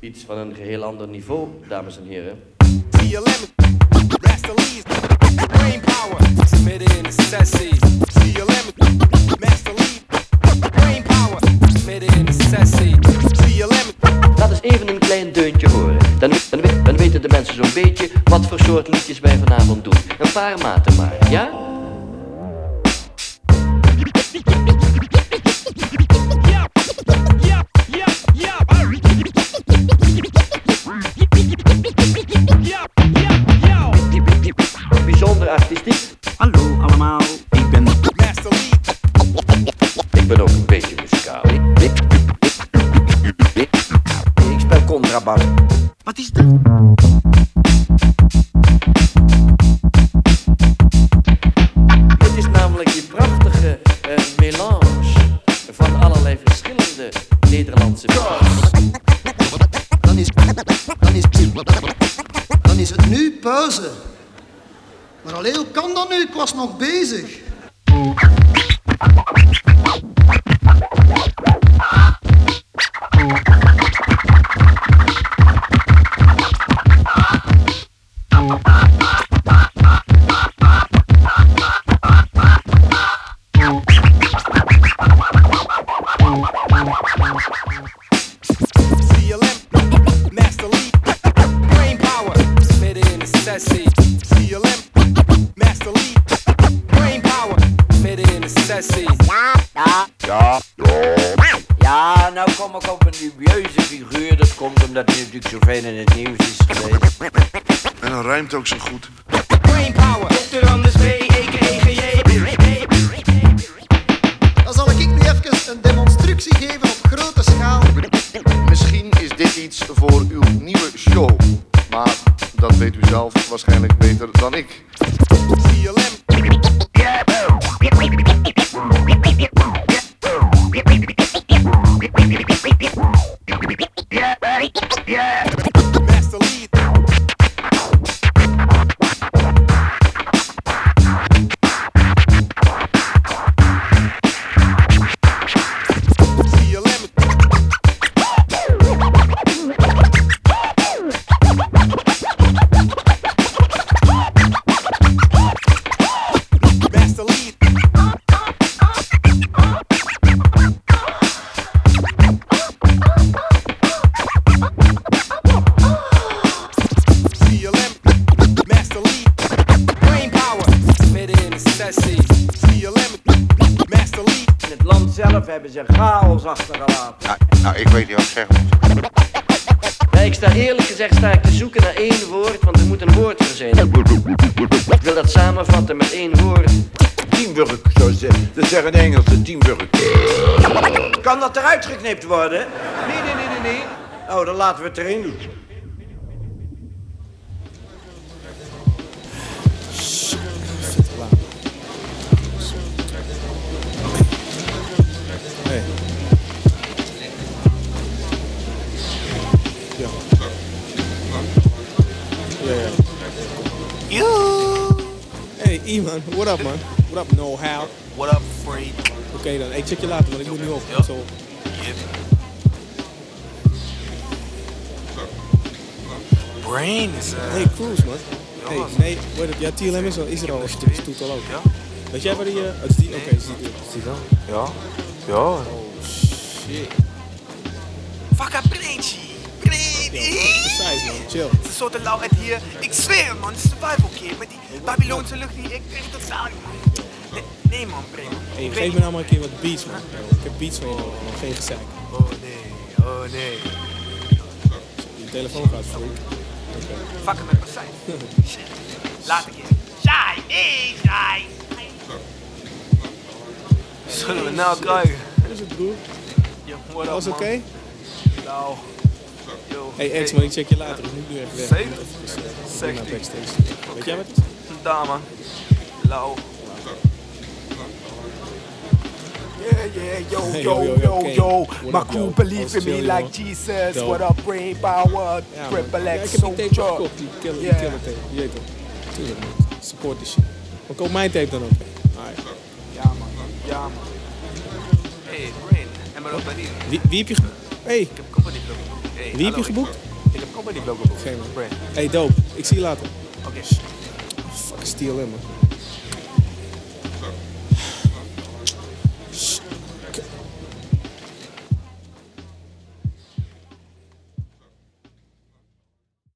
Iets van een geheel ander niveau, dames en heren. Laat eens even een klein deuntje horen. Dan, dan, dan weten de mensen zo'n beetje wat voor soort liedjes wij vanavond doen. Een paar maten maar, ja? Dan is, dan is, het nu pauze. Maar alleen hoe kan dat nu? Ik was nog bezig. Midden in de sessie. Ja, nou kom ik op een dubieuze figuur. Dat komt omdat hij natuurlijk zoveel in het nieuws is geweest. En dan rijmt ook zo goed. Brain power. Dr. Anders B. Dan zal ik nu even een demonstratie geven op grote schaal. Misschien is dit iets voor uw nieuwe show. Maar dat weet u zelf waarschijnlijk beter dan ik. CLM. Hebben ze chaos achtergelaten. Nou, nou ik weet niet wat ik zeggen moet. Ja, ik sta eerlijk gezegd sta ik te zoeken naar één woord, want er moet een woord voor zijn. Ik wil dat samenvatten met één woord. Teamwork, zoals ze dat zeggen de Engelsen, teamwork. Kan dat eruit geknipt worden? Nee, nee, nee, nee, nee. Oh, dan laten we het erin doen. Hey, E man, what up man? What up, know how? What up, freak? Oké dan, hey, check je later, want ik moet nu op. Zo. Brain is uh, Hey, Cruise man. Hey, nee, weet het, ja, TLM is, al, is er al, is het al ook. Weet jij waar die, uh, het is die, oké, is die, dan? Ja. Ja. Oh shit. Fuck up, Man, chill. Het is een soort lauwheid hier. Ik zweer man, het is survival game. Met die Babylonse lucht die ik krijg totaal niet man. Nee, nee man, Brain. Hey, geef me nou maar een keer wat beats man. Ik heb beats van je nodig man, geen gezeik. Oh nee, oh nee. Je telefoon gaat freak. Fuck met mijn zijn. Laat ik je. Saai, nee, saai. Zullen we nou krijgen? Hoe is het broer? Up, Alles oké? Nou. Yo. Hey Ex man, ik check je later, ik moet nu even weg. Zeker? Ik moet even, Zeg naar die. backstage. Weet jij wat het is? Daar man. Lauw. Yeah, yeah, yo, Hey, yo, yo, yo, yo, yo, My crew yo? believe in me like. Jesus. Dope. What up, brain power, Ja, man. triple Ja, X ik heb die tape soldier. gekocht, die killer, die Yeah. killer tape. Je weet toch? Tuurlijk man. Support die shit. Maar koop mijn tape dan ook. Alright. Ja man, ja man. Hey, brain, en maar ook bij die. Wie, wie heb je... Hey, Ik heb company club. Wie heb je geboekt? Ik heb comedy blog geboekt. Geen man. Hey, dope. Ik zie je later. Oké. Fuck, STLM, man.